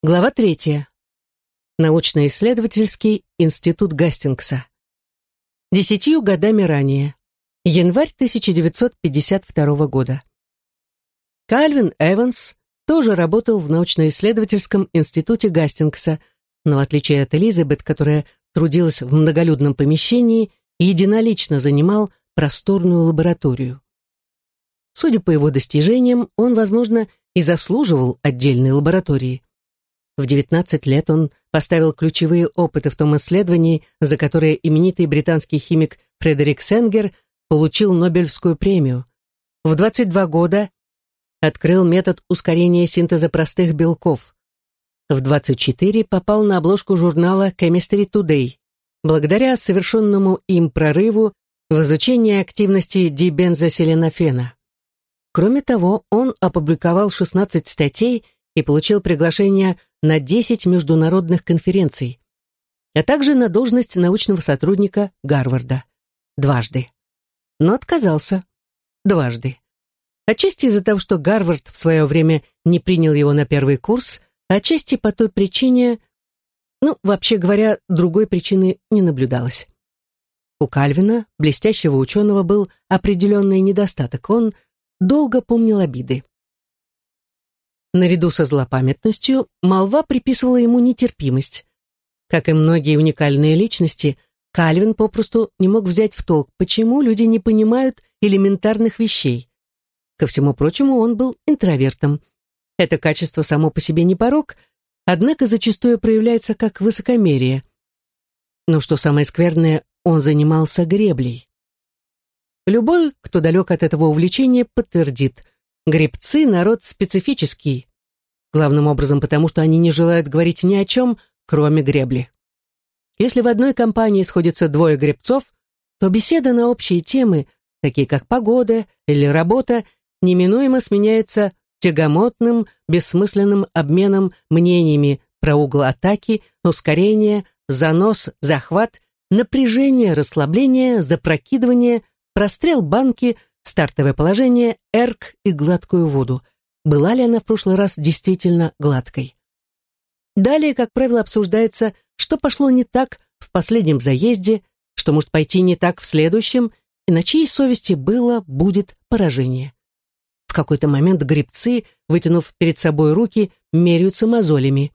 Глава третья. Научно-исследовательский институт Гастингса. Десятью годами ранее. Январь 1952 года. Кальвин Эванс тоже работал в научно-исследовательском институте Гастингса, но в отличие от Элизабет, которая трудилась в многолюдном помещении, единолично занимал просторную лабораторию. Судя по его достижениям, он, возможно, и заслуживал отдельной лаборатории. В 19 лет он поставил ключевые опыты в том исследовании, за которое именитый британский химик Фредерик Сенгер получил Нобелевскую премию. В 22 года открыл метод ускорения синтеза простых белков. В 24 попал на обложку журнала Chemistry Today. Благодаря совершенному им прорыву в изучении активности дибензоселенофена. Кроме того, он опубликовал 16 статей и получил приглашение на 10 международных конференций, а также на должность научного сотрудника Гарварда. Дважды. Но отказался. Дважды. Отчасти из-за того, что Гарвард в свое время не принял его на первый курс, отчасти по той причине, ну, вообще говоря, другой причины не наблюдалось. У Кальвина, блестящего ученого, был определенный недостаток. Он долго помнил обиды. Наряду со злопамятностью молва приписывала ему нетерпимость. Как и многие уникальные личности, Кальвин попросту не мог взять в толк, почему люди не понимают элементарных вещей. Ко всему прочему, он был интровертом. Это качество само по себе не порог, однако зачастую проявляется как высокомерие. Но что самое скверное, он занимался греблей. Любой, кто далек от этого увлечения, подтвердит, гребцы — народ специфический, главным образом потому, что они не желают говорить ни о чем, кроме гребли. Если в одной компании сходятся двое гребцов, то беседа на общие темы, такие как погода или работа, неминуемо сменяется тягомотным, бессмысленным обменом мнениями про угол атаки, ускорение, занос, захват, напряжение, расслабление, запрокидывание, прострел банки, стартовое положение, эрк и гладкую воду – была ли она в прошлый раз действительно гладкой. Далее, как правило, обсуждается, что пошло не так в последнем заезде, что может пойти не так в следующем, и на чьей совести было, будет поражение. В какой-то момент гребцы, вытянув перед собой руки, меряются мозолями.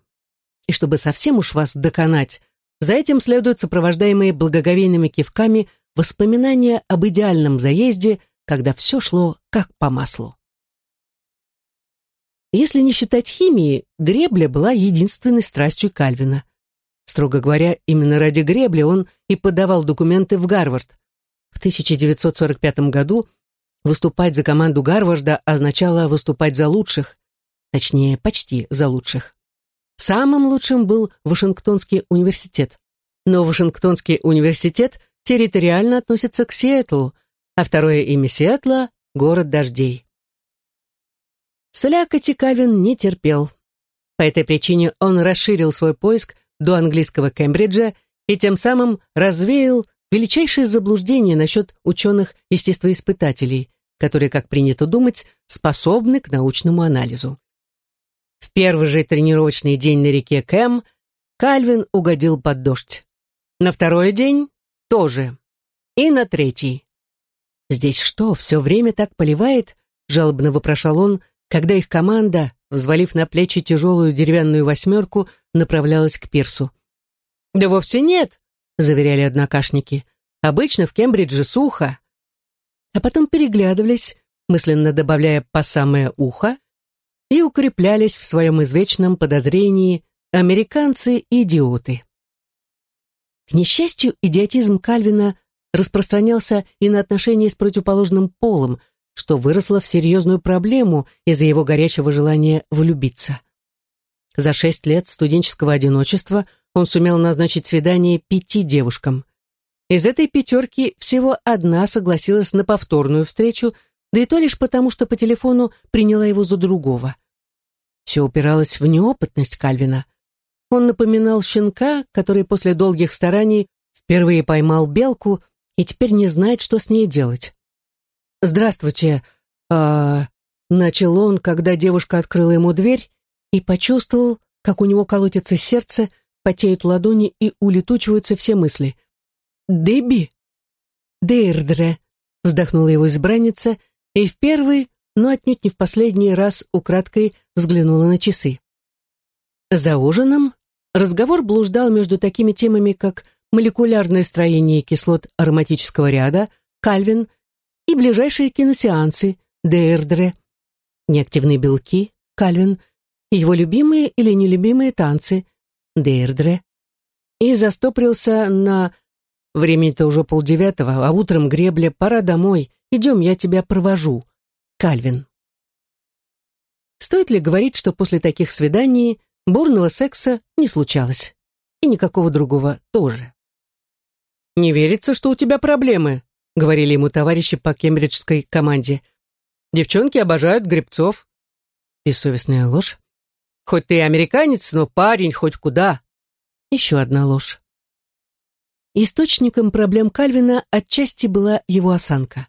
И чтобы совсем уж вас доконать, за этим следуют сопровождаемые благоговейными кивками воспоминания об идеальном заезде, когда все шло как по маслу. Если не считать химии, гребля была единственной страстью Кальвина. Строго говоря, именно ради гребли он и подавал документы в Гарвард. В 1945 году выступать за команду Гарварда означало выступать за лучших, точнее, почти за лучших. Самым лучшим был Вашингтонский университет. Но Вашингтонский университет территориально относится к Сиэтлу, а второе имя Сиэтла — город дождей. Слякоти Кальвин не терпел. По этой причине он расширил свой поиск до английского Кембриджа и тем самым развеял величайшее заблуждение насчет ученых-естествоиспытателей, которые, как принято думать, способны к научному анализу. В первый же тренировочный день на реке Кэм Кальвин угодил под дождь. На второй день тоже. И на третий. «Здесь что, все время так поливает?» — жалобно вопрошал он, когда их команда, взвалив на плечи тяжелую деревянную восьмерку, направлялась к пирсу. «Да вовсе нет», — заверяли однокашники. «Обычно в Кембридже сухо». А потом переглядывались, мысленно добавляя по самое ухо, и укреплялись в своем извечном подозрении «американцы – идиоты». К несчастью, идиотизм Кальвина распространялся и на отношения с противоположным полом – что выросло в серьезную проблему из-за его горячего желания влюбиться. За шесть лет студенческого одиночества он сумел назначить свидание пяти девушкам. Из этой пятерки всего одна согласилась на повторную встречу, да и то лишь потому, что по телефону приняла его за другого. Все упиралось в неопытность Кальвина. Он напоминал щенка, который после долгих стараний впервые поймал белку и теперь не знает, что с ней делать. «Здравствуйте», а, начал он, когда девушка открыла ему дверь и почувствовал, как у него колотится сердце, потеют ладони и улетучиваются все мысли. «Дебби?» «Дейрдре», — вздохнула его избранница, и в первый, но отнюдь не в последний раз украдкой взглянула на часы. За ужином разговор блуждал между такими темами, как молекулярное строение кислот ароматического ряда, Кальвин, и ближайшие киносеансы, Дейрдре, неактивные белки, Кальвин, его любимые или нелюбимые танцы, Дейрдре, и застопрился на Времени-то уже полдевятого, а утром гребля, пора домой, идем, я тебя провожу. Кальвин. Стоит ли говорить, что после таких свиданий бурного секса не случалось? И никакого другого тоже. «Не верится, что у тебя проблемы», — говорили ему товарищи по кембриджской команде. «Девчонки обожают гребцов». Бессовестная ложь. «Хоть ты и американец, но парень хоть куда». Еще одна ложь. Источником проблем Кальвина отчасти была его осанка.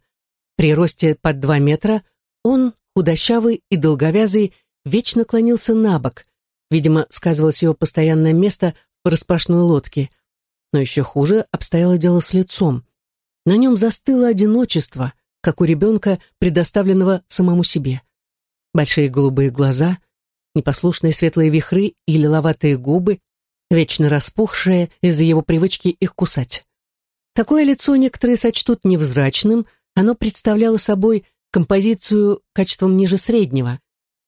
При росте под два метра он, худощавый и долговязый, вечно клонился на бок. Видимо, сказывалось его постоянное место в распашной лодке. Но еще хуже обстояло дело с лицом. На нем застыло одиночество, как у ребенка, предоставленного самому себе. Большие голубые глаза, непослушные светлые вихры и лиловатые губы, вечно распухшее из-за его привычки их кусать. Такое лицо некоторые сочтут невзрачным, оно представляло собой композицию качеством ниже среднего,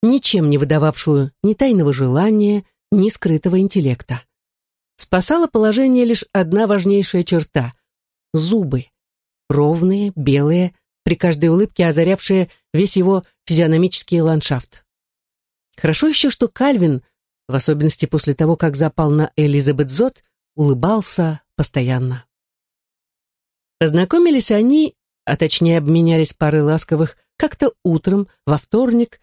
ничем не выдававшую ни тайного желания, ни скрытого интеллекта. Спасала положение лишь одна важнейшая черта — зубы. Ровные, белые, при каждой улыбке озарявшие весь его физиономический ландшафт. Хорошо еще, что Кальвин — в особенности после того, как запал на Элизабет Зот, улыбался постоянно. Познакомились они, а точнее обменялись парой ласковых, как-то утром, во вторник,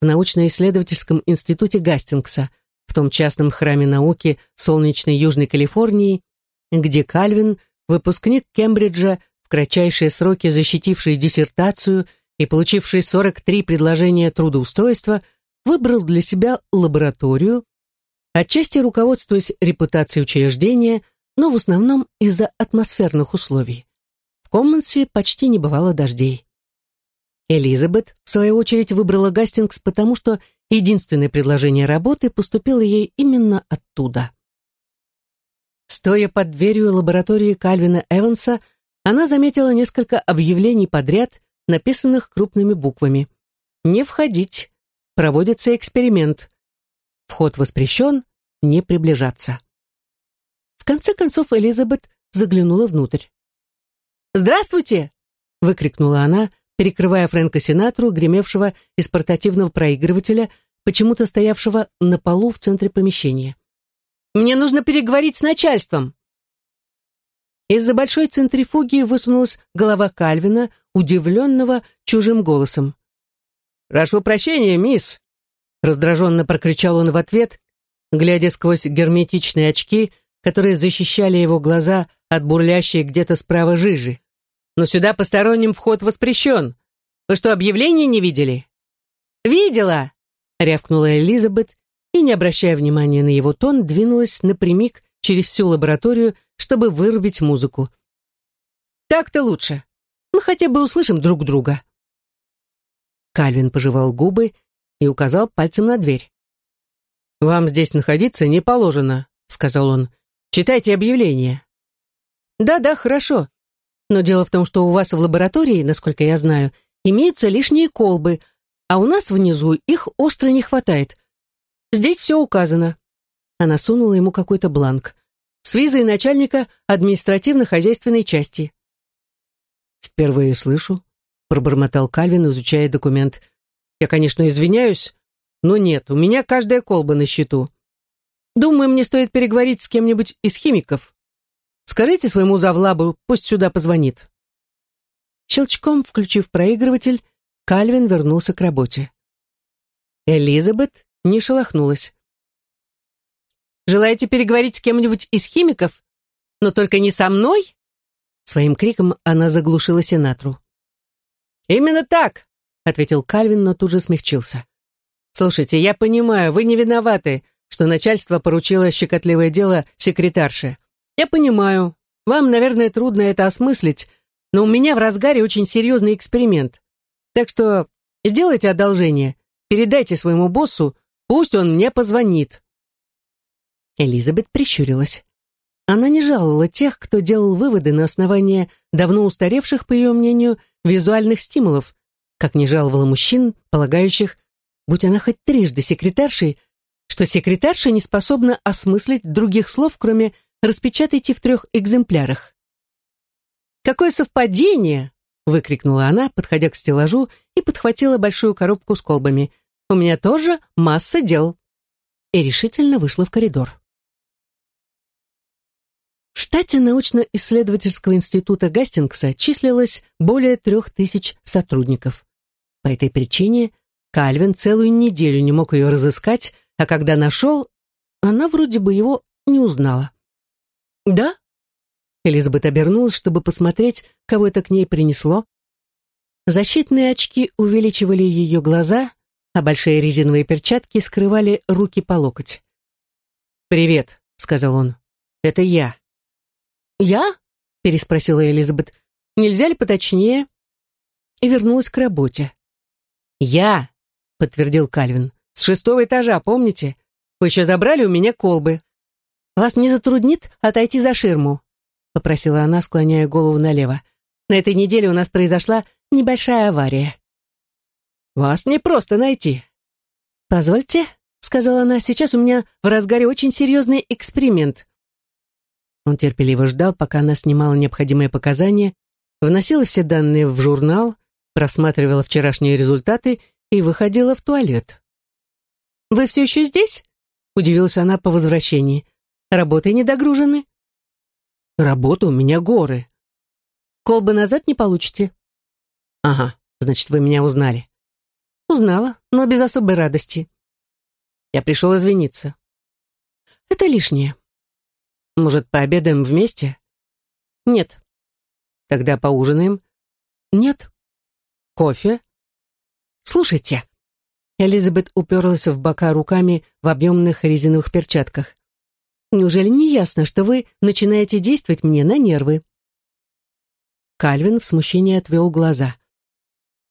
в научно-исследовательском институте Гастингса, в том частном храме науки солнечной Южной Калифорнии, где Кальвин, выпускник Кембриджа, в кратчайшие сроки защитивший диссертацию и получивший 43 предложения трудоустройства, выбрал для себя лабораторию, отчасти руководствуясь репутацией учреждения, но в основном из-за атмосферных условий. В Коммонсе почти не бывало дождей. Элизабет, в свою очередь, выбрала Гастингс, потому что единственное предложение работы поступило ей именно оттуда. Стоя под дверью лаборатории Кальвина Эванса, она заметила несколько объявлений подряд, написанных крупными буквами. «Не входить проводится эксперимент. Вход воспрещен, не приближаться. В конце концов Элизабет заглянула внутрь. «Здравствуйте!» — выкрикнула она, перекрывая Фрэнка Синатру, гремевшего из портативного проигрывателя, почему-то стоявшего на полу в центре помещения. «Мне нужно переговорить с начальством!» Из-за большой центрифуги высунулась голова Кальвина, удивленного чужим голосом. «Прошу прощения, мисс!» Раздраженно прокричал он в ответ, глядя сквозь герметичные очки, которые защищали его глаза от бурлящей где-то справа жижи. «Но сюда посторонним вход воспрещен. Вы что, объявление не видели?» «Видела!» — рявкнула Элизабет и, не обращая внимания на его тон, двинулась напрямик через всю лабораторию, чтобы вырубить музыку. «Так-то лучше. Мы хотя бы услышим друг друга». Кальвин пожевал губы и указал пальцем на дверь. «Вам здесь находиться не положено», — сказал он. «Читайте объявление». «Да-да, хорошо. Но дело в том, что у вас в лаборатории, насколько я знаю, имеются лишние колбы, а у нас внизу их остро не хватает. Здесь все указано». Она сунула ему какой-то бланк. С визой начальника административно-хозяйственной части. «Впервые слышу», пробормотал Кальвин, изучая документ. «Я, конечно, извиняюсь, но нет, у меня каждая колба на счету. Думаю, мне стоит переговорить с кем-нибудь из химиков. Скажите своему завлабу, пусть сюда позвонит». Щелчком включив проигрыватель, Кальвин вернулся к работе. Элизабет не шелохнулась. «Желаете переговорить с кем-нибудь из химиков? Но только не со мной?» Своим криком она заглушила сенатру. «Именно так», — ответил Кальвин, но тут же смягчился. «Слушайте, я понимаю, вы не виноваты, что начальство поручило щекотливое дело секретарше. Я понимаю, вам, наверное, трудно это осмыслить, но у меня в разгаре очень серьезный эксперимент. Так что сделайте одолжение, передайте своему боссу, пусть он мне позвонит». Элизабет прищурилась. Она не жаловала тех, кто делал выводы на основании давно устаревших, по ее мнению, визуальных стимулов, как не жаловала мужчин, полагающих, будь она хоть трижды секретаршей, что секретарша не способна осмыслить других слов, кроме «распечатайте в трех экземплярах». «Какое совпадение!» — выкрикнула она, подходя к стеллажу и подхватила большую коробку с колбами. «У меня тоже масса дел!» И решительно вышла в коридор. В штате научно-исследовательского института Гастингса числилось более трех тысяч сотрудников. По этой причине Кальвин целую неделю не мог ее разыскать, а когда нашел, она вроде бы его не узнала. «Да?» Элизабет обернулась, чтобы посмотреть, кого это к ней принесло. Защитные очки увеличивали ее глаза, а большие резиновые перчатки скрывали руки по локоть. «Привет», — сказал он. «Это я». «Я?» — переспросила Элизабет. «Нельзя ли поточнее?» И вернулась к работе. «Я», — подтвердил Кальвин, — «с шестого этажа, помните? Вы еще забрали у меня колбы». «Вас не затруднит отойти за ширму?» — попросила она, склоняя голову налево. «На этой неделе у нас произошла небольшая авария». «Вас не просто найти». «Позвольте», — сказала она, — «сейчас у меня в разгаре очень серьезный эксперимент. Он терпеливо ждал, пока она снимала необходимые показания, вносила все данные в журнал, просматривала вчерашние результаты и выходила в туалет. «Вы все еще здесь?» — удивилась она по возвращении. «Работы не догружены?» «Работа у меня горы». «Колбы назад не получите?» «Ага, значит, вы меня узнали». «Узнала, но без особой радости». «Я пришел извиниться». «Это лишнее. Может, пообедаем вместе? Нет. Тогда поужинаем? Нет. Кофе? Слушайте. Элизабет уперлась в бока руками в объемных резиновых перчатках. Неужели не ясно, что вы начинаете действовать мне на нервы? Кальвин в смущении отвел глаза.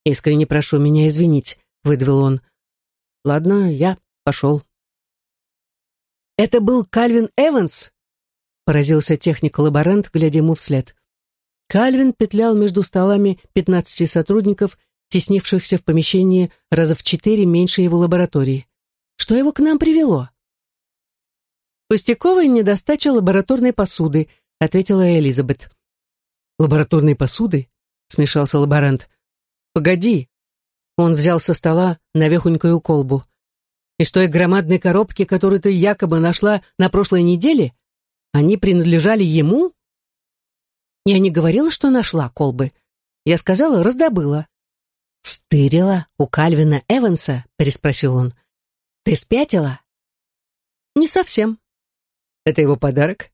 «Искренне прошу меня извинить», — выдавил он. «Ладно, я пошел». «Это был Кальвин Эванс?» поразился техник-лаборант, глядя ему вслед. Кальвин петлял между столами пятнадцати сотрудников, теснившихся в помещении раза в четыре меньше его лаборатории. Что его к нам привело? «Пустяковая недостача лабораторной посуды», — ответила Элизабет. «Лабораторной посуды?» — смешался лаборант. «Погоди». Он взял со стола навехонькую колбу. «Из той громадной коробки, которую ты якобы нашла на прошлой неделе?» Они принадлежали ему? Я не говорила, что нашла колбы. Я сказала, раздобыла. «Стырила у Кальвина Эванса?» — переспросил он. «Ты спятила?» «Не совсем». «Это его подарок?»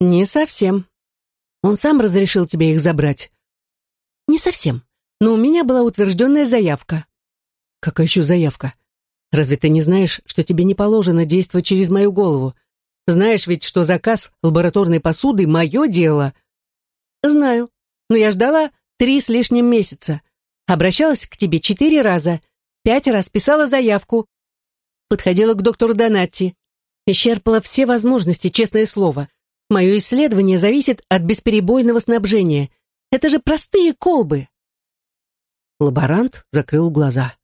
«Не совсем. Он сам разрешил тебе их забрать?» «Не совсем. Но у меня была утвержденная заявка». «Какая еще заявка? Разве ты не знаешь, что тебе не положено действовать через мою голову? Знаешь ведь, что заказ лабораторной посуды — мое дело. Знаю, но я ждала три с лишним месяца. Обращалась к тебе четыре раза, пять раз писала заявку. Подходила к доктору Донатти. Исчерпала все возможности, честное слово. Мое исследование зависит от бесперебойного снабжения. Это же простые колбы. Лаборант закрыл глаза.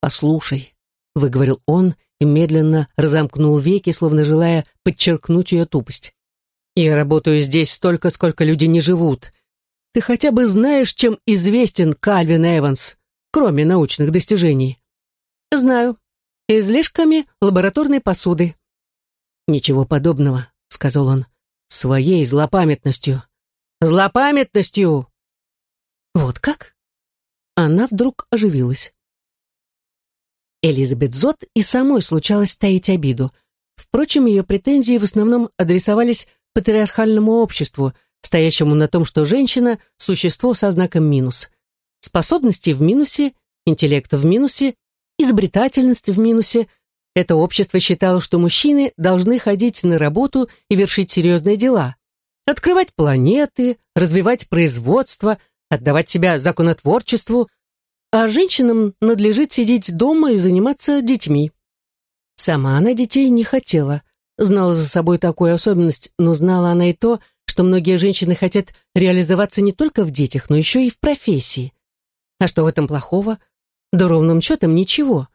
«Послушай», — выговорил он, — и медленно разомкнул веки, словно желая подчеркнуть ее тупость. «Я работаю здесь столько, сколько люди не живут. Ты хотя бы знаешь, чем известен Кальвин Эванс, кроме научных достижений?» «Знаю. Излишками лабораторной посуды». «Ничего подобного», — сказал он, — «своей злопамятностью». «Злопамятностью!» «Вот как?» Она вдруг оживилась. Элизабет Зот и самой случалось таить обиду. Впрочем, ее претензии в основном адресовались патриархальному обществу, стоящему на том, что женщина – существо со знаком минус. Способности в минусе, интеллект в минусе, изобретательность в минусе, Это общество считало, что мужчины должны ходить на работу и вершить серьезные дела. Открывать планеты, развивать производство, отдавать себя законотворчеству, а женщинам надлежит сидеть дома и заниматься детьми. Сама она детей не хотела, знала за собой такую особенность, но знала она и то, что многие женщины хотят реализоваться не только в детях, но еще и в профессии. А что в этом плохого? Да ровным счетом ничего.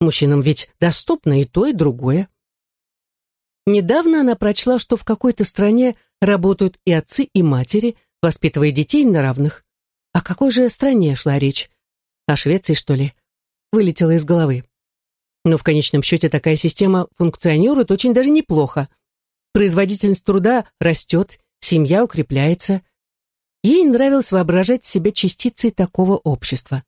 Мужчинам ведь доступно и то, и другое. Недавно она прочла, что в какой-то стране работают и отцы, и матери, воспитывая детей на равных. О какой же стране шла речь? О Швеции, что ли? Вылетела из головы. Но в конечном счете такая система функционирует очень даже неплохо. Производительность труда растет, семья укрепляется. Ей нравилось воображать себя частицей такого общества.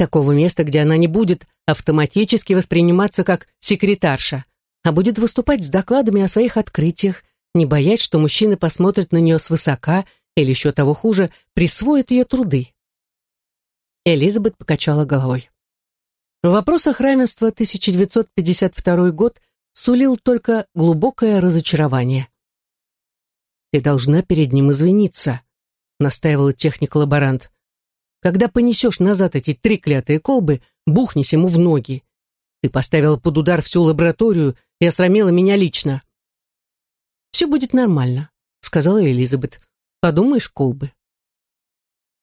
Такого места, где она не будет автоматически восприниматься как секретарша, а будет выступать с докладами о своих открытиях, не боясь, что мужчины посмотрят на нее свысока или еще того хуже, присвоят ее труды. Элизабет покачала головой. В вопросах равенства 1952 год сулил только глубокое разочарование. «Ты должна перед ним извиниться», — настаивал техник-лаборант. «Когда понесешь назад эти три клятые колбы, бухнись ему в ноги. Ты поставила под удар всю лабораторию и осрамила меня лично». «Все будет нормально», — сказала Элизабет. «Подумаешь, колбы».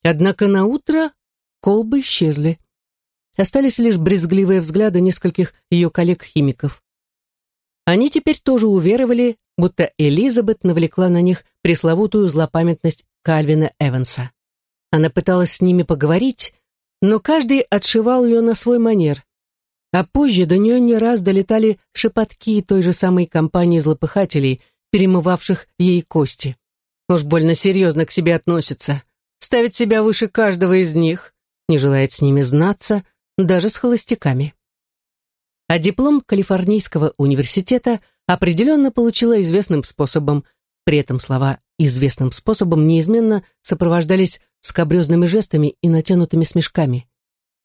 Однако на утро колбы исчезли. Остались лишь брезгливые взгляды нескольких ее коллег-химиков. Они теперь тоже уверовали, будто Элизабет навлекла на них пресловутую злопамятность Кальвина Эванса. Она пыталась с ними поговорить, но каждый отшивал ее на свой манер. А позже до нее не раз долетали шепотки той же самой компании злопыхателей, перемывавших ей кости. Уж больно серьезно к себе относится. Ставит себя выше каждого из них, не желает с ними знаться, даже с холостяками а диплом Калифорнийского университета определенно получила известным способом. При этом слова «известным способом» неизменно сопровождались скобрезными жестами и натянутыми смешками.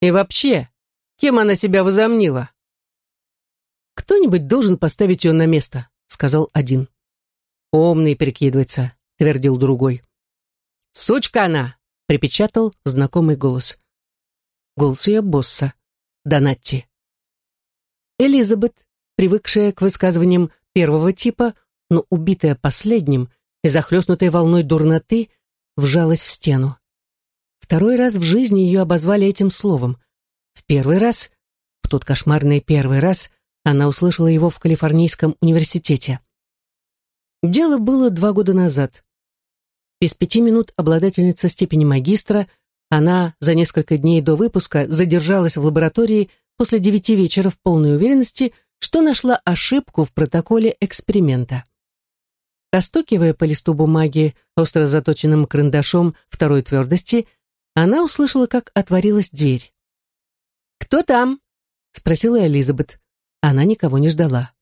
И вообще, кем она себя возомнила? «Кто-нибудь должен поставить ее на место», — сказал один. «Умный прикидывается», — твердил другой. «Сучка она!» — припечатал знакомый голос. Голос ее босса, Донатти. Элизабет, привыкшая к высказываниям первого типа, но убитая последним и захлестнутая волной дурноты, вжалась в стену. Второй раз в жизни ее обозвали этим словом. В первый раз, в тот кошмарный первый раз, она услышала его в Калифорнийском университете. Дело было два года назад. Без пяти минут обладательница степени магистра, она за несколько дней до выпуска задержалась в лаборатории после девяти вечера в полной уверенности, что нашла ошибку в протоколе эксперимента. Постукивая по листу бумаги остро заточенным карандашом второй твердости, она услышала, как отворилась дверь. «Кто там?» — спросила Элизабет. Она никого не ждала.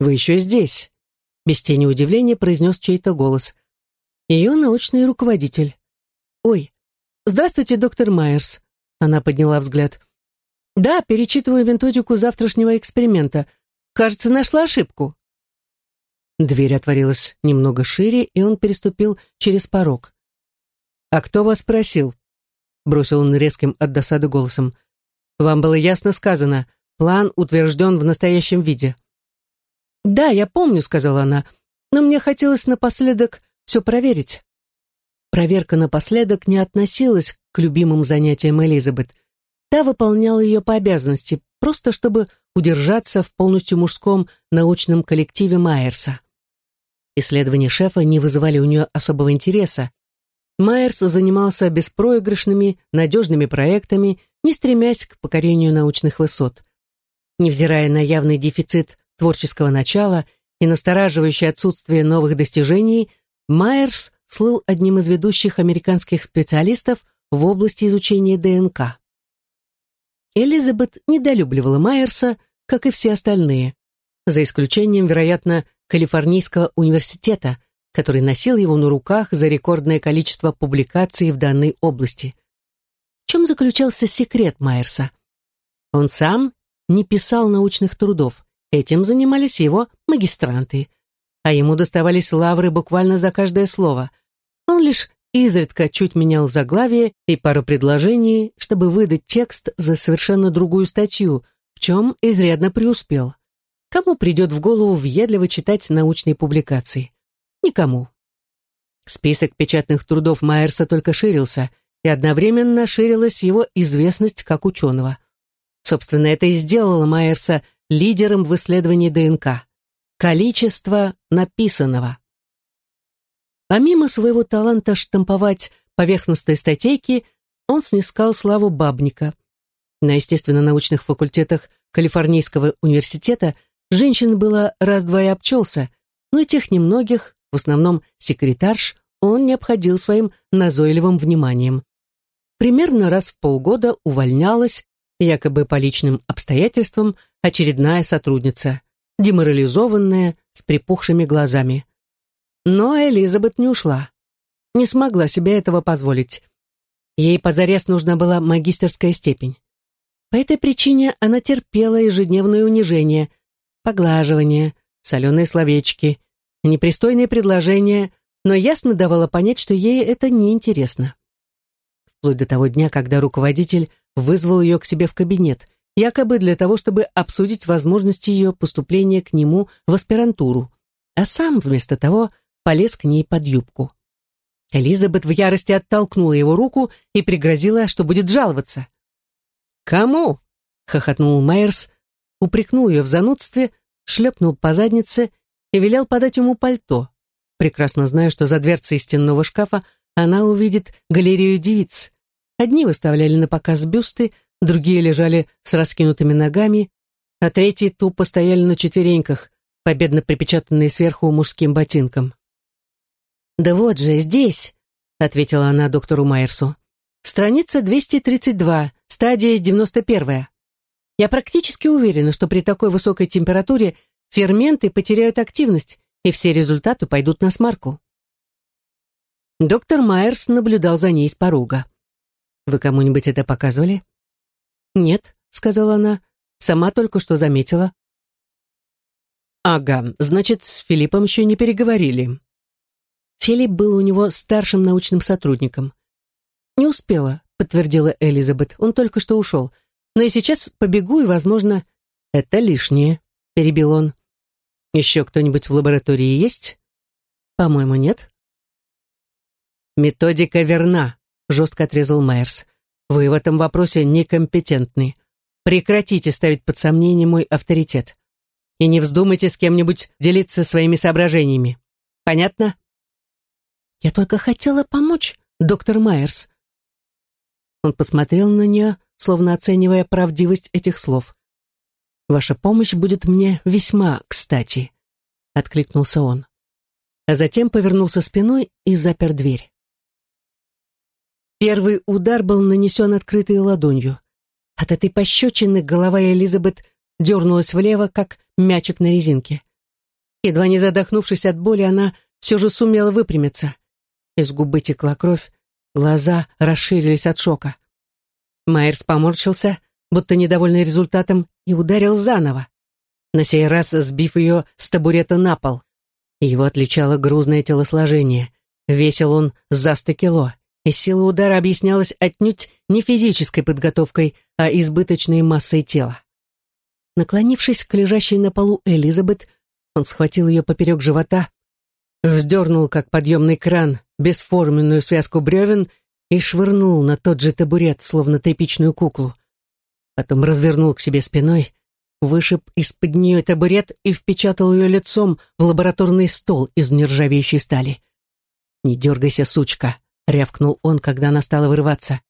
«Вы еще здесь?» — без тени удивления произнес чей-то голос. Ее научный руководитель. «Ой, здравствуйте, доктор Майерс». Она подняла взгляд. Да, перечитываю методику завтрашнего эксперимента. Кажется, нашла ошибку. Дверь отворилась немного шире, и он переступил через порог. «А кто вас спросил?» Бросил он резким от досады голосом. «Вам было ясно сказано, план утвержден в настоящем виде». «Да, я помню», — сказала она, «но мне хотелось напоследок все проверить». Проверка напоследок не относилась к любимым занятиям Элизабет — Та выполняла ее по обязанности, просто чтобы удержаться в полностью мужском научном коллективе Майерса. Исследования шефа не вызывали у нее особого интереса. Майерс занимался беспроигрышными, надежными проектами, не стремясь к покорению научных высот. Невзирая на явный дефицит творческого начала и настораживающее отсутствие новых достижений, Майерс слыл одним из ведущих американских специалистов в области изучения ДНК. Элизабет недолюбливала Майерса, как и все остальные, за исключением, вероятно, Калифорнийского университета, который носил его на руках за рекордное количество публикаций в данной области. В чем заключался секрет Майерса? Он сам не писал научных трудов. Этим занимались его магистранты. А ему доставались лавры буквально за каждое слово. Он лишь изредка чуть менял заглавие и пару предложений, чтобы выдать текст за совершенно другую статью, в чем изрядно преуспел. Кому придет в голову въедливо читать научные публикации? Никому. Список печатных трудов Майерса только ширился, и одновременно ширилась его известность как ученого. Собственно, это и сделало Майерса лидером в исследовании ДНК. Количество написанного. Помимо своего таланта штамповать поверхностные статейки, он снискал славу бабника. На естественно-научных факультетах Калифорнийского университета женщин было раз-два и обчелся, но и тех немногих, в основном секретарш, он не обходил своим назойливым вниманием. Примерно раз в полгода увольнялась, якобы по личным обстоятельствам, очередная сотрудница, деморализованная, с припухшими глазами. Но Элизабет не ушла. Не смогла себе этого позволить. Ей позарез нужна была магистерская степень. По этой причине она терпела ежедневное унижение, поглаживание, соленые словечки, непристойные предложения, но ясно давала понять, что ей это неинтересно. Вплоть до того дня, когда руководитель вызвал ее к себе в кабинет, якобы для того, чтобы обсудить возможности ее поступления к нему в аспирантуру, а сам вместо того полез к ней под юбку. Элизабет в ярости оттолкнула его руку и пригрозила, что будет жаловаться. «Кому?» — хохотнул Майерс, упрекнул ее в занудстве, шлепнул по заднице и велел подать ему пальто, прекрасно зная, что за дверцей стенного шкафа она увидит галерею девиц. Одни выставляли на показ бюсты, другие лежали с раскинутыми ногами, а третьи тупо стояли на четвереньках, победно припечатанные сверху мужским ботинком. «Да вот же, здесь», — ответила она доктору Майерсу. «Страница 232, стадия 91. Я практически уверена, что при такой высокой температуре ферменты потеряют активность, и все результаты пойдут на смарку». Доктор Майерс наблюдал за ней с порога. «Вы кому-нибудь это показывали?» «Нет», — сказала она, — «сама только что заметила». «Ага, значит, с Филиппом еще не переговорили. Филипп был у него старшим научным сотрудником. «Не успела», — подтвердила Элизабет. «Он только что ушел. Но я сейчас побегу, и, возможно...» «Это лишнее», — перебил он. «Еще кто-нибудь в лаборатории есть?» «По-моему, нет». «Методика верна», — жестко отрезал Майерс. «Вы в этом вопросе некомпетентны. Прекратите ставить под сомнение мой авторитет. И не вздумайте с кем-нибудь делиться своими соображениями. Понятно?» Я только хотела помочь, доктор Майерс. Он посмотрел на нее, словно оценивая правдивость этих слов. «Ваша помощь будет мне весьма кстати», — откликнулся он. А затем повернулся спиной и запер дверь. Первый удар был нанесен открытой ладонью. От этой пощечины голова Элизабет дернулась влево, как мячик на резинке. Едва не задохнувшись от боли, она все же сумела выпрямиться. Из губы текла кровь, глаза расширились от шока. Майерс поморщился, будто недовольный результатом, и ударил заново, на сей раз сбив ее с табурета на пол. Его отличало грузное телосложение. Весил он за сто кило, и сила удара объяснялась отнюдь не физической подготовкой, а избыточной массой тела. Наклонившись к лежащей на полу Элизабет, он схватил ее поперек живота, вздернул, как подъемный кран, бесформенную связку бревен и швырнул на тот же табурет, словно тряпичную куклу. Потом развернул к себе спиной, вышиб из-под нее табурет и впечатал ее лицом в лабораторный стол из нержавеющей стали. «Не дергайся, сучка!» — рявкнул он, когда она стала вырываться.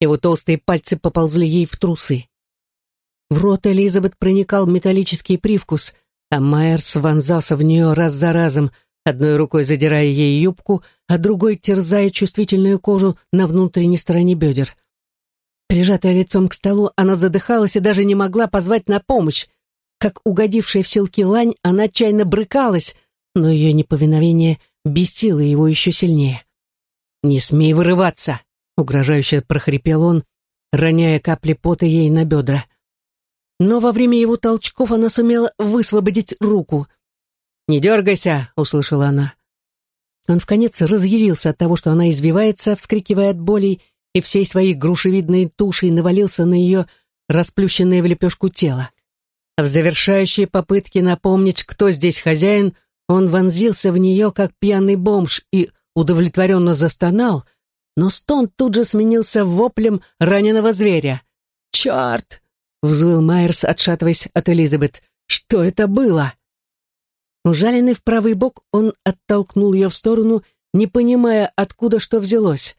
Его толстые пальцы поползли ей в трусы. В рот Элизабет проникал металлический привкус, а Майерс вонзался в нее раз за разом, одной рукой задирая ей юбку, а другой терзая чувствительную кожу на внутренней стороне бедер. Прижатая лицом к столу, она задыхалась и даже не могла позвать на помощь. Как угодившая в силки лань, она отчаянно брыкалась, но ее неповиновение бесило его еще сильнее. «Не смей вырываться!» — угрожающе прохрипел он, роняя капли пота ей на бедра. но во время его толчков она сумела высвободить руку. «Не дергайся!» — услышала она. Он вконец разъярился от того, что она избивается, вскрикивая от боли, и всей своей грушевидной тушей навалился на ее расплющенное в лепешку тело. В завершающей попытке напомнить, кто здесь хозяин, он вонзился в нее, как пьяный бомж, и удовлетворенно застонал, но стон тут же сменился воплем раненого зверя. «Черт!» — взвыл Майерс, отшатываясь от Элизабет. «Что это было?» Ужаленный в правый бок, он оттолкнул ее в сторону, не понимая, откуда что взялось.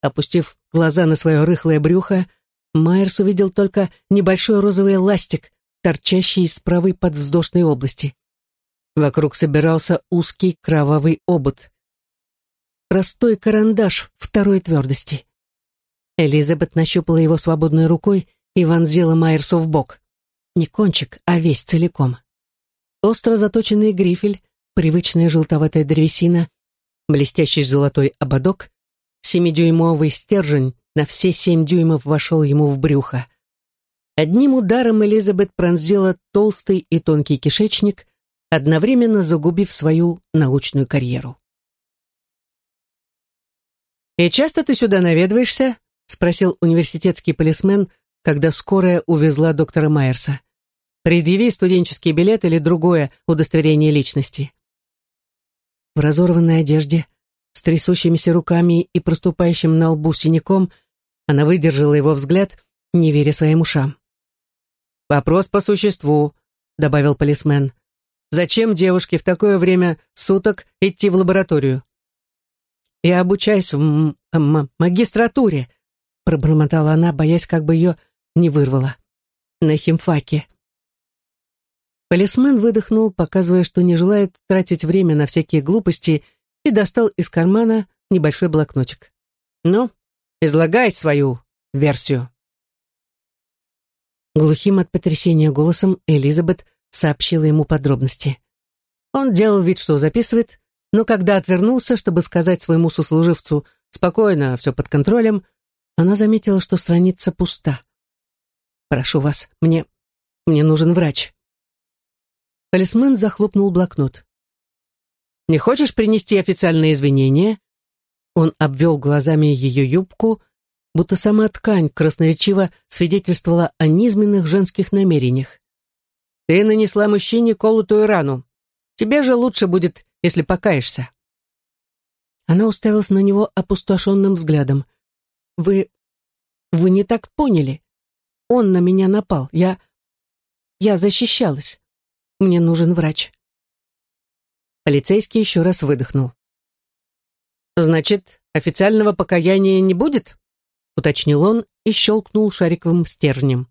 Опустив глаза на свое рыхлое брюхо, Майерс увидел только небольшой розовый ластик, торчащий из правой подвздошной области. Вокруг собирался узкий кровавый обод. Простой карандаш второй твердости. Элизабет нащупала его свободной рукой и вонзила Майерсу в бок. Не кончик, а весь целиком. Остро заточенный грифель, привычная желтоватая древесина, блестящий золотой ободок, семидюймовый стержень на все семь дюймов вошел ему в брюхо. Одним ударом Элизабет пронзила толстый и тонкий кишечник, одновременно загубив свою научную карьеру. «И часто ты сюда наведываешься?» — спросил университетский полисмен, когда скорая увезла доктора Майерса. «Предъяви студенческий билет или другое удостоверение личности». В разорванной одежде, с трясущимися руками и проступающим на лбу синяком, она выдержала его взгляд, не веря своим ушам. «Вопрос по существу», — добавил полисмен. «Зачем девушке в такое время суток идти в лабораторию?» «Я обучаюсь в магистратуре», — пробормотала она, боясь, как бы ее не вырвало. «На химфаке». Полисмен выдохнул, показывая, что не желает тратить время на всякие глупости, и достал из кармана небольшой блокнотик. «Ну, излагай свою версию». Глухим от потрясения голосом Элизабет сообщила ему подробности. Он делал вид, что записывает, но когда отвернулся, чтобы сказать своему сослуживцу «спокойно, все под контролем», она заметила, что страница пуста. «Прошу вас, мне... мне нужен врач». Полисмен захлопнул блокнот. «Не хочешь принести официальные извинения?» Он обвел глазами ее юбку, будто сама ткань красноречиво свидетельствовала о низменных женских намерениях. «Ты нанесла мужчине колотую рану. Тебе же лучше будет если покаешься». Она уставилась на него опустошенным взглядом. «Вы... вы не так поняли. Он на меня напал. Я... я защищалась. Мне нужен врач». Полицейский еще раз выдохнул. «Значит, официального покаяния не будет?» уточнил он и щелкнул шариковым стержнем.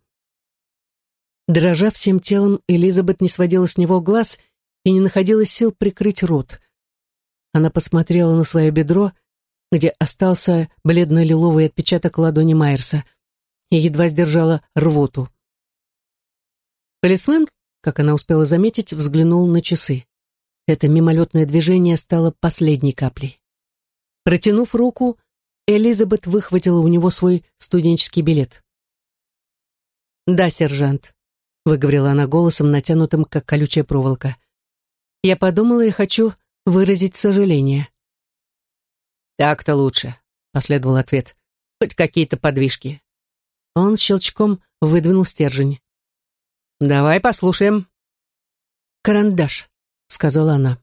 Дрожа всем телом, Элизабет не сводила с него глаз и не находила сил прикрыть рот. Она посмотрела на свое бедро, где остался бледно-лиловый отпечаток ладони Майерса, и едва сдержала рвоту. Полисмен, как она успела заметить, взглянул на часы. Это мимолетное движение стало последней каплей. Протянув руку, Элизабет выхватила у него свой студенческий билет. «Да, сержант», — выговорила она голосом, натянутым, как колючая проволока. Я подумала и хочу выразить сожаление. «Так-то лучше», — последовал ответ. «Хоть какие-то подвижки». Он щелчком выдвинул стержень. «Давай послушаем». «Карандаш», — сказала она.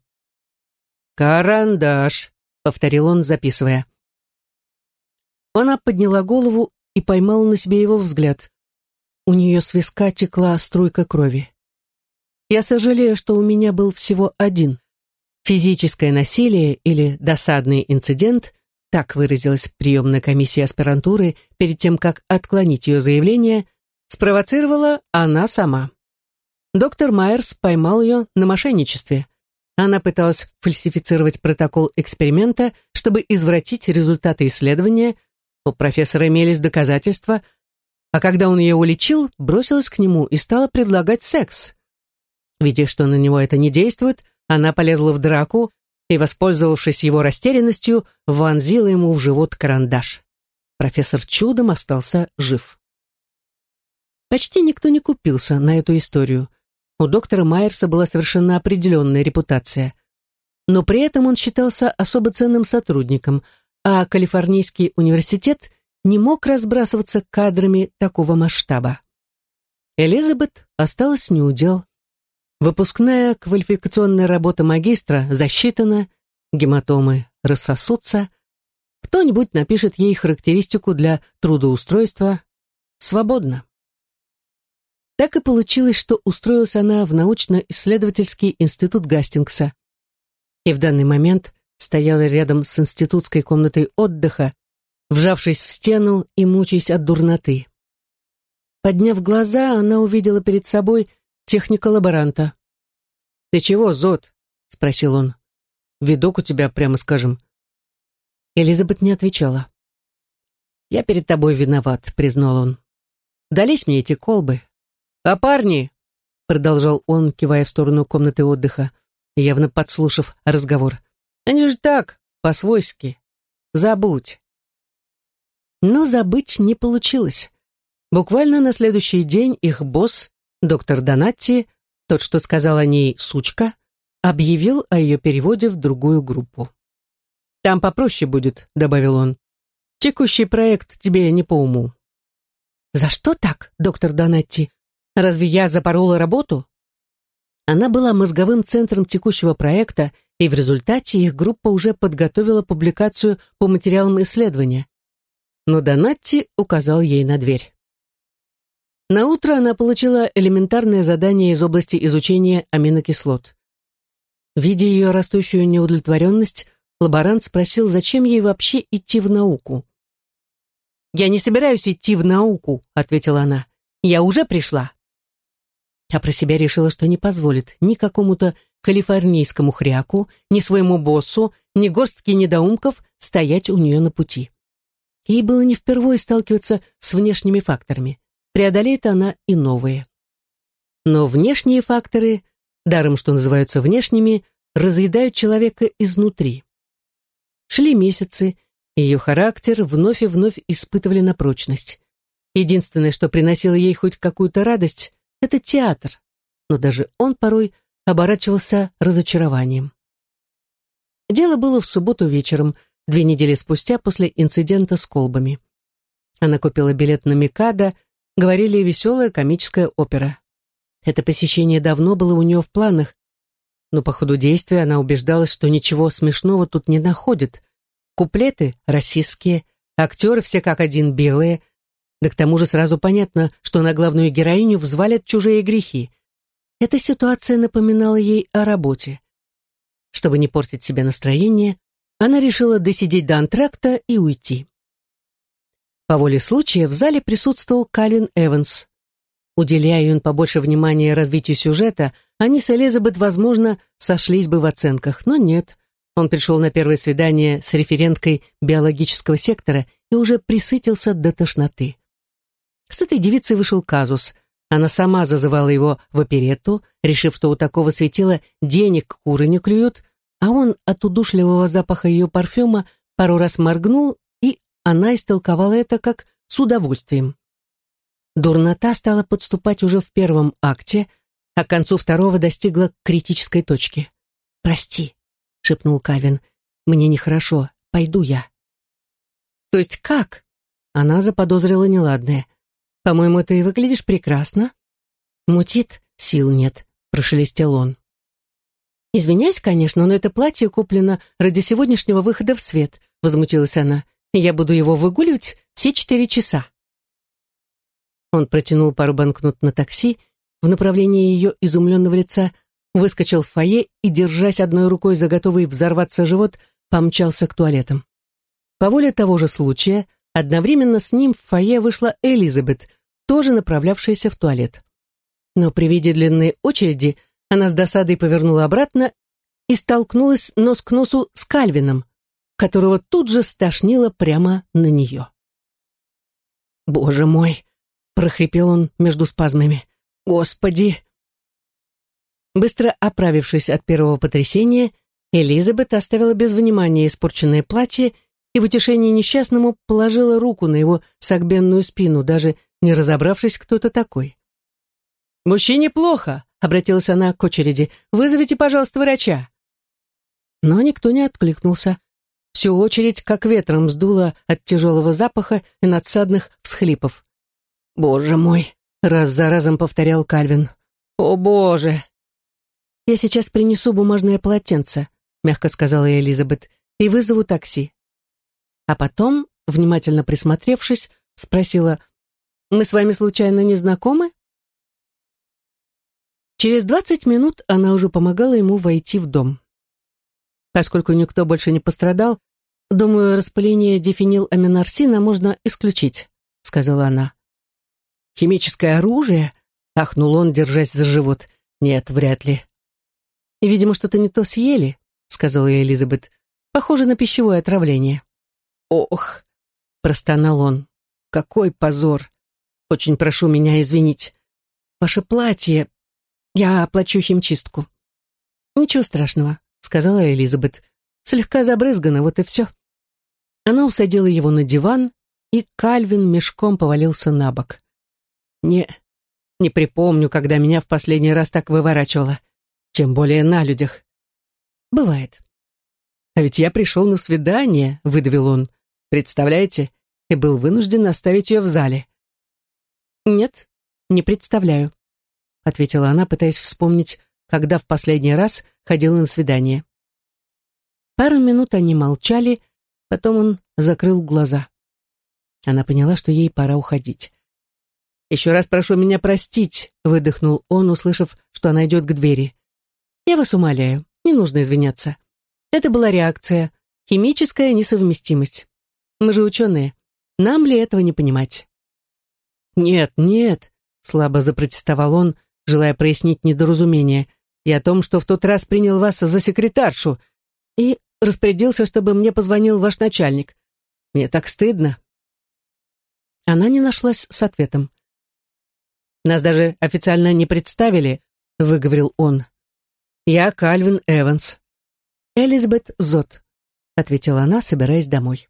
«Карандаш», — повторил он, записывая. Она подняла голову и поймала на себе его взгляд. У нее с виска текла струйка крови. Я сожалею, что у меня был всего один. Физическое насилие или досадный инцидент, так выразилась приемная комиссия аспирантуры перед тем, как отклонить ее заявление, спровоцировала она сама. Доктор Майерс поймал ее на мошенничестве. Она пыталась фальсифицировать протокол эксперимента, чтобы извратить результаты исследования. У профессора имелись доказательства, а когда он ее уличил, бросилась к нему и стала предлагать секс. Видя, что на него это не действует, она полезла в драку и, воспользовавшись его растерянностью, вонзила ему в живот карандаш. Профессор чудом остался жив. Почти никто не купился на эту историю. У доктора Майерса была совершенно определенная репутация. Но при этом он считался особо ценным сотрудником, а Калифорнийский университет не мог разбрасываться кадрами такого масштаба. Элизабет осталась неудел. Выпускная квалификационная работа магистра засчитана, гематомы рассосутся, кто-нибудь напишет ей характеристику для трудоустройства свободно. Так и получилось, что устроилась она в научно-исследовательский институт Гастингса. И в данный момент стояла рядом с институтской комнатой отдыха, вжавшись в стену и мучаясь от дурноты. Подняв глаза, она увидела перед собой техника-лаборанта. «Ты чего, Зод?» — спросил он. «Видок у тебя, прямо скажем». Элизабет не отвечала. «Я перед тобой виноват», — признал он. «Дались мне эти колбы, «А парни?» — продолжал он, кивая в сторону комнаты отдыха, явно подслушав разговор. «Они же так, по-свойски. Забудь». Но забыть не получилось. Буквально на следующий день их босс, доктор Донатти, тот, что сказал о ней «сучка», объявил о ее переводе в другую группу. «Там попроще будет», — добавил он. «Текущий проект тебе не по уму». «За что так, доктор Донатти?» Разве я запорола работу? Она была мозговым центром текущего проекта, и в результате их группа уже подготовила публикацию по материалам исследования. Но Донатти указал ей на дверь. На утро она получила элементарное задание из области изучения аминокислот. Видя ее растущую неудовлетворенность, лаборант спросил, зачем ей вообще идти в науку. «Я не собираюсь идти в науку», — ответила она. «Я уже пришла» а про себя решила, что не позволит ни какому-то калифорнийскому хряку, ни своему боссу, ни горстке недоумков стоять у нее на пути. Ей было не впервые сталкиваться с внешними факторами. Преодолеет она и новые. Но внешние факторы, даром что называются внешними, разъедают человека изнутри. Шли месяцы, и ее характер вновь и вновь испытывали на прочность. Единственное, что приносило ей хоть какую-то радость, это театр, но даже он порой оборачивался разочарованием. Дело было в субботу вечером, две недели спустя после инцидента с колбами. Она купила билет на Микадо, говорили веселая комическая опера. Это посещение давно было у нее в планах, но по ходу действия она убеждалась, что ничего смешного тут не находит. Куплеты российские, актеры все как один белые, да к тому же сразу понятно, что на главную героиню взвалят чужие грехи. Эта ситуация напоминала ей о работе. Чтобы не портить себе настроение, она решила досидеть до антракта и уйти. По воле случая в зале присутствовал Калвин Эванс. Уделяя он побольше внимания развитию сюжета, они с Элизабет, возможно, сошлись бы в оценках, но нет. Он пришел на первое свидание с референткой биологического сектора и уже присытился до тошноты. С этой девицей вышел казус. Она сама зазывала его в оперетту, решив, что у такого светила денег куры не клюют, а он от удушливого запаха ее парфюма пару раз моргнул, и она истолковала это как с удовольствием. Дурнота стала подступать уже в первом акте, а к концу второго достигла критической точки. «Прости», — шепнул Кавин, — «мне нехорошо, пойду я». «То есть как?» Она заподозрила неладное. По-моему, ты выглядишь прекрасно. Мутит, сил нет, прошелестел он. Извиняюсь, конечно, но это платье куплено ради сегодняшнего выхода в свет, возмутилась она. Я буду его выгуливать все четыре часа. Он протянул пару банкнот на такси в направлении ее изумленного лица, выскочил в фойе и, держась одной рукой за готовый взорваться живот, помчался к туалетам. По воле того же случая, одновременно с ним в фойе вышла Элизабет, тоже направлявшаяся в туалет. Но при виде длинной очереди она с досадой повернула обратно и столкнулась нос к носу с Кальвином, которого тут же стошнило прямо на нее. «Боже мой!» — прохрипел он между спазмами. «Господи!» Быстро оправившись от первого потрясения, Элизабет оставила без внимания испорченное платье и в утешении несчастному положила руку на его согбенную спину, даже не разобравшись, кто это такой. «Мужчине плохо», — обратилась она к очереди. «Вызовите, пожалуйста, врача». Но никто не откликнулся. Всю очередь как ветром сдуло от тяжелого запаха и надсадных всхлипов. «Боже мой!» — раз за разом повторял Кальвин. «О, боже!» «Я сейчас принесу бумажное полотенце», — мягко сказала Элизабет, «и вызову такси». А потом, внимательно присмотревшись, спросила, «Мы с вами случайно не знакомы?» Через двадцать минут она уже помогала ему войти в дом. Поскольку никто больше не пострадал, думаю, распыление дифениламинарсина можно исключить, сказала она. Химическое оружие? Ахнул он, держась за живот. Нет, вряд ли. И, видимо, что-то не то съели, сказала Элизабет. Похоже на пищевое отравление. Ох, простонал он. Какой позор. Очень прошу меня извинить. Ваше платье я оплачу химчистку. Ничего страшного, сказала Элизабет. Слегка забрызгано, вот и все. Она усадила его на диван, и Кальвин мешком повалился на бок. Не, не припомню, когда меня в последний раз так выворачивало. Тем более на людях. Бывает. А ведь я пришел на свидание, выдавил он. Представляете? И был вынужден оставить ее в зале. Нет, не представляю ответила она, пытаясь вспомнить, когда в последний раз ходила на свидание. Пару минут они молчали, потом он закрыл глаза. Она поняла, что ей пора уходить. «Еще раз прошу меня простить», — выдохнул он, услышав, что она идет к двери. «Я вас умоляю, не нужно извиняться. Это была реакция, химическая несовместимость. Мы же ученые, нам ли этого не понимать?» «Нет, нет», — слабо запротестовал он, желая прояснить недоразумение, и о том, что в тот раз принял вас за секретаршу, и распорядился, чтобы мне позвонил ваш начальник. Мне так стыдно. Она не нашлась с ответом. «Нас даже официально не представили», — выговорил он. «Я Кальвин Эванс». «Элизабет Зот», — ответила она, собираясь домой.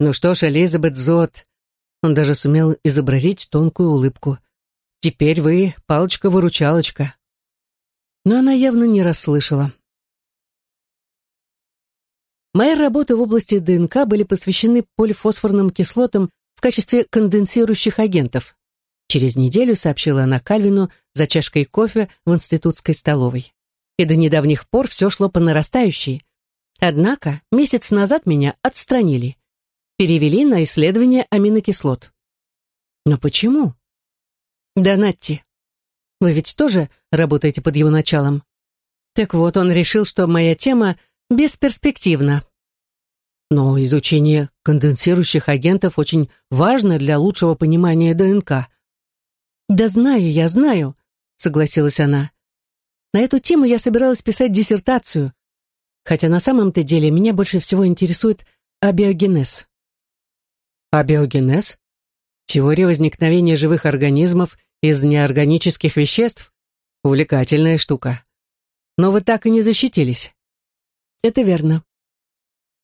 «Ну что ж, Элизабет Зот», он даже сумел изобразить тонкую улыбку. Теперь вы палочка-выручалочка. Но она явно не расслышала. Мои работы в области ДНК были посвящены полифосфорным кислотам в качестве конденсирующих агентов. Через неделю сообщила она Кальвину за чашкой кофе в институтской столовой. И до недавних пор все шло по нарастающей. Однако месяц назад меня отстранили. Перевели на исследование аминокислот. Но почему? Да, Натти. Вы ведь тоже работаете под его началом? Так вот, он решил, что моя тема бесперспективна. Но изучение конденсирующих агентов очень важно для лучшего понимания ДНК. Да знаю, я знаю, согласилась она. На эту тему я собиралась писать диссертацию, хотя на самом-то деле меня больше всего интересует абиогенез. Абиогенез? Теория возникновения живых организмов из неорганических веществ — увлекательная штука. Но вы так и не защитились. Это верно.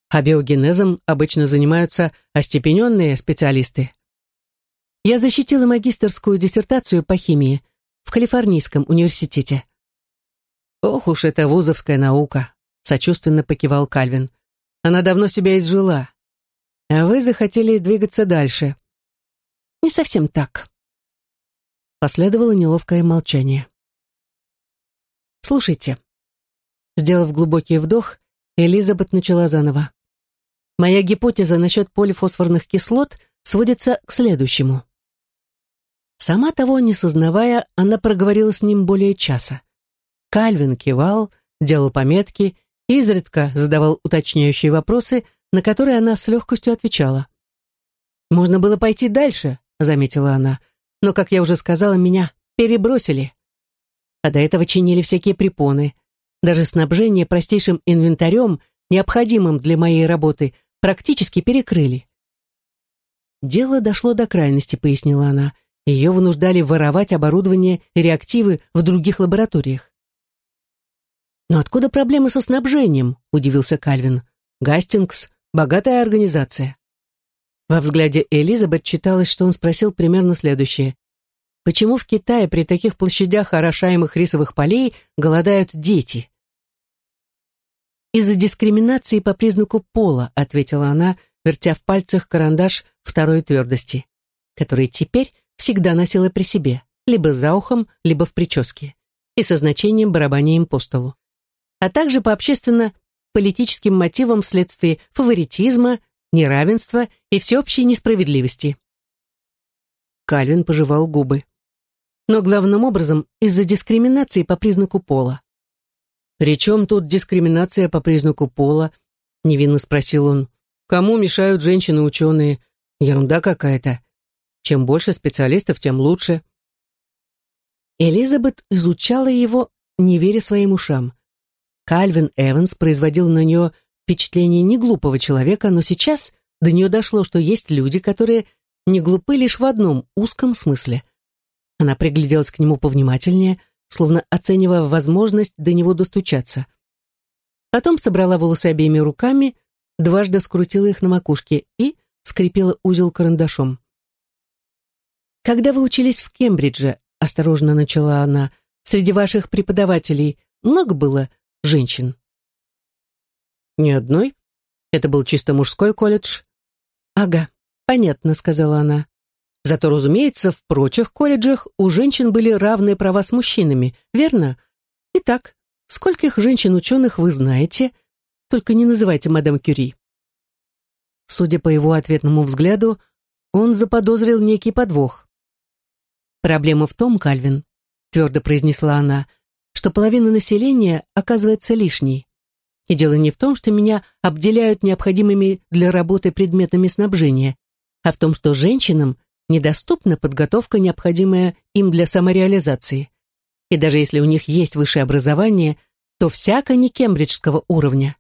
А биогенезом обычно занимаются остепененные специалисты. Я защитила магистерскую диссертацию по химии в Калифорнийском университете. Ох уж эта вузовская наука, сочувственно покивал Кальвин. Она давно себя изжила. А вы захотели двигаться дальше. Не совсем так. Последовало неловкое молчание. «Слушайте». Сделав глубокий вдох, Элизабет начала заново. «Моя гипотеза насчет полифосфорных кислот сводится к следующему». Сама того не сознавая, она проговорила с ним более часа. Кальвин кивал, делал пометки, изредка задавал уточняющие вопросы, на которые она с легкостью отвечала. «Можно было пойти дальше», — заметила она. «Но, как я уже сказала, меня перебросили. А до этого чинили всякие препоны. Даже снабжение простейшим инвентарем, необходимым для моей работы, практически перекрыли». «Дело дошло до крайности», — пояснила она. «Ее вынуждали воровать оборудование и реактивы в других лабораториях». «Но откуда проблемы со снабжением?» — удивился Кальвин. «Гастингс — богатая организация». Во взгляде Элизабет читалось, что он спросил примерно следующее. Почему в Китае при таких площадях орошаемых рисовых полей голодают дети? «Из-за дискриминации по признаку пола», — ответила она, вертя в пальцах карандаш второй твердости, который теперь всегда носила при себе, либо за ухом, либо в прическе, и со значением барабанием по столу. А также по общественно-политическим мотивам вследствие фаворитизма, неравенства и всеобщей несправедливости. Кальвин пожевал губы но главным образом из-за дискриминации по признаку пола. «При чем тут дискриминация по признаку пола?» — невинно спросил он. «Кому мешают женщины-ученые? Ерунда какая-то. Чем больше специалистов, тем лучше». Элизабет изучала его, не веря своим ушам. Кальвин Эванс производил на нее впечатление неглупого человека, но сейчас до нее дошло, что есть люди, которые не глупы лишь в одном узком смысле — она пригляделась к нему повнимательнее, словно оценивая возможность до него достучаться. Потом собрала волосы обеими руками, дважды скрутила их на макушке и скрепила узел карандашом. «Когда вы учились в Кембридже», — осторожно начала она, «среди ваших преподавателей много было женщин?» «Ни одной. Это был чисто мужской колледж». «Ага, понятно», — сказала она. Зато, разумеется, в прочих колледжах у женщин были равные права с мужчинами, верно? Итак, скольких женщин-ученых вы знаете? Только не называйте мадам Кюри. Судя по его ответному взгляду, он заподозрил некий подвох. «Проблема в том, Кальвин», — твердо произнесла она, «что половина населения оказывается лишней. И дело не в том, что меня обделяют необходимыми для работы предметами снабжения, а в том, что женщинам недоступна подготовка, необходимая им для самореализации. И даже если у них есть высшее образование, то всяко не кембриджского уровня.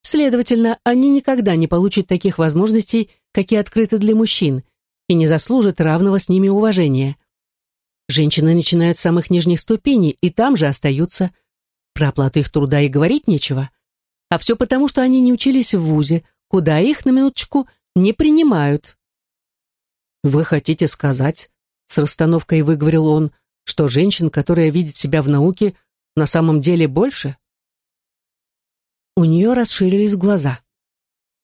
Следовательно, они никогда не получат таких возможностей, какие открыты для мужчин, и не заслужат равного с ними уважения. Женщины начинают с самых нижних ступеней и там же остаются. Про оплату их труда и говорить нечего. А все потому, что они не учились в ВУЗе, куда их, на минуточку, не принимают. «Вы хотите сказать, — с расстановкой выговорил он, — что женщин, которая видит себя в науке, на самом деле больше?» У нее расширились глаза.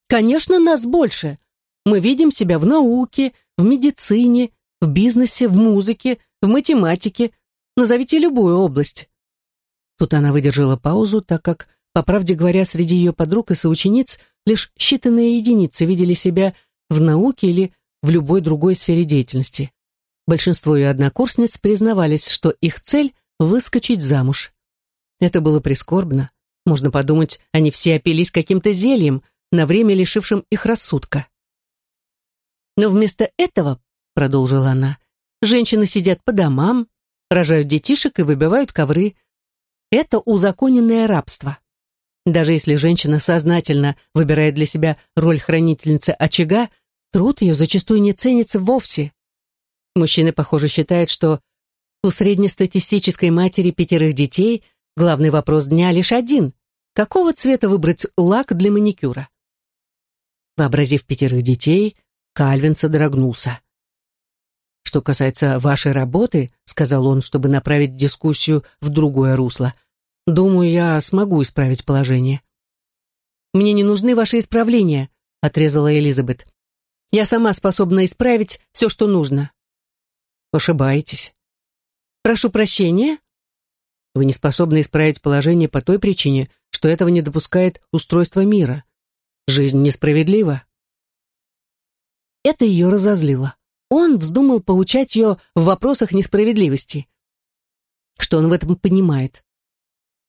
«Конечно, нас больше. Мы видим себя в науке, в медицине, в бизнесе, в музыке, в математике. Назовите любую область». Тут она выдержала паузу, так как, по правде говоря, среди ее подруг и соучениц лишь считанные единицы видели себя в науке или в любой другой сфере деятельности. Большинство ее однокурсниц признавались, что их цель — выскочить замуж. Это было прискорбно. Можно подумать, они все опились каким-то зельем, на время лишившим их рассудка. Но вместо этого, — продолжила она, — женщины сидят по домам, рожают детишек и выбивают ковры. Это узаконенное рабство. Даже если женщина сознательно выбирает для себя роль хранительницы очага, Труд ее зачастую не ценится вовсе. Мужчины, похоже, считают, что у среднестатистической матери пятерых детей главный вопрос дня лишь один – какого цвета выбрать лак для маникюра? Вообразив пятерых детей, Кальвин содрогнулся. «Что касается вашей работы», — сказал он, чтобы направить дискуссию в другое русло, «думаю, я смогу исправить положение». «Мне не нужны ваши исправления», — отрезала Элизабет. Я сама способна исправить все, что нужно. Ошибаетесь. Прошу прощения. Вы не способны исправить положение по той причине, что этого не допускает устройство мира. Жизнь несправедлива. Это ее разозлило. Он вздумал поучать ее в вопросах несправедливости. Что он в этом понимает?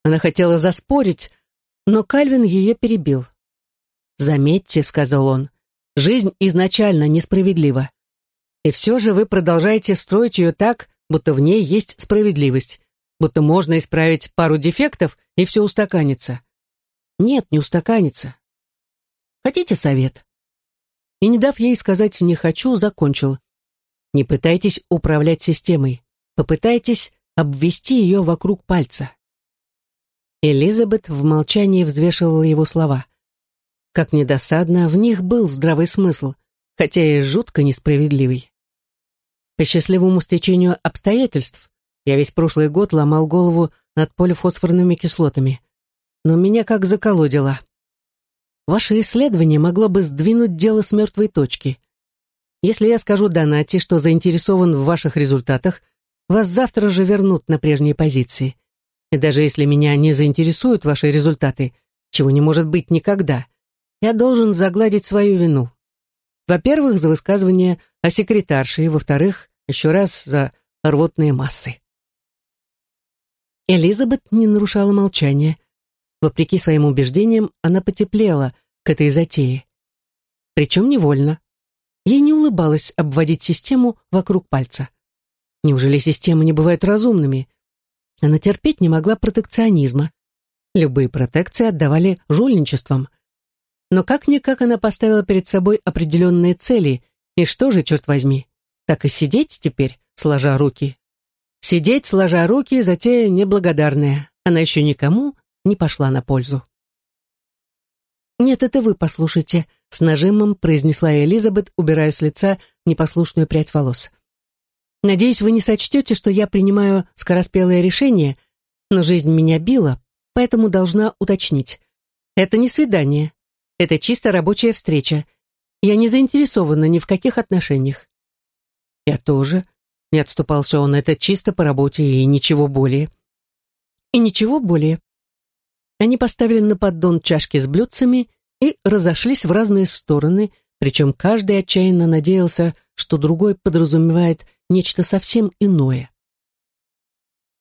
Она хотела заспорить, но Кальвин ее перебил. «Заметьте», — сказал он, Жизнь изначально несправедлива. И все же вы продолжаете строить ее так, будто в ней есть справедливость, будто можно исправить пару дефектов, и все устаканится. Нет, не устаканится. Хотите совет? И не дав ей сказать «не хочу», закончил. Не пытайтесь управлять системой. Попытайтесь обвести ее вокруг пальца. Элизабет в молчании взвешивала его слова. Как недосадно, в них был здравый смысл. хотя и жутко несправедливый. По счастливому стечению обстоятельств я весь прошлый год ломал голову над полифосфорными кислотами, но меня как заколодило. Ваше исследование могло бы сдвинуть дело с мертвой точки. Если я скажу Донати, что заинтересован в ваших результатах, вас завтра же вернут на прежние позиции. И даже если меня не заинтересуют ваши результаты, чего не может быть никогда, я должен загладить свою вину. Во-первых, за высказывание о секретарше, во-вторых, еще раз за рвотные массы. Элизабет не нарушала молчание. Вопреки своим убеждениям, она потеплела к этой затее. Причем невольно. Ей не улыбалось обводить систему вокруг пальца. Неужели системы не бывают разумными? Она терпеть не могла протекционизма. Любые протекции отдавали жульничеством. Но как-никак она поставила перед собой определенные цели, и что же, черт возьми, так и сидеть теперь, сложа руки? Сидеть, сложа руки, затея неблагодарная. Она еще никому не пошла на пользу. «Нет, это вы послушайте», — с нажимом произнесла Элизабет, убирая с лица непослушную прядь волос. «Надеюсь, вы не сочтете, что я принимаю скороспелое решение, но жизнь меня била, поэтому должна уточнить. Это не свидание. Это чисто рабочая встреча. Я не заинтересована ни в каких отношениях. Я тоже. Не отступался он. Это чисто по работе и ничего более. И ничего более. Они поставили на поддон чашки с блюдцами и разошлись в разные стороны, причем каждый отчаянно надеялся, что другой подразумевает нечто совсем иное.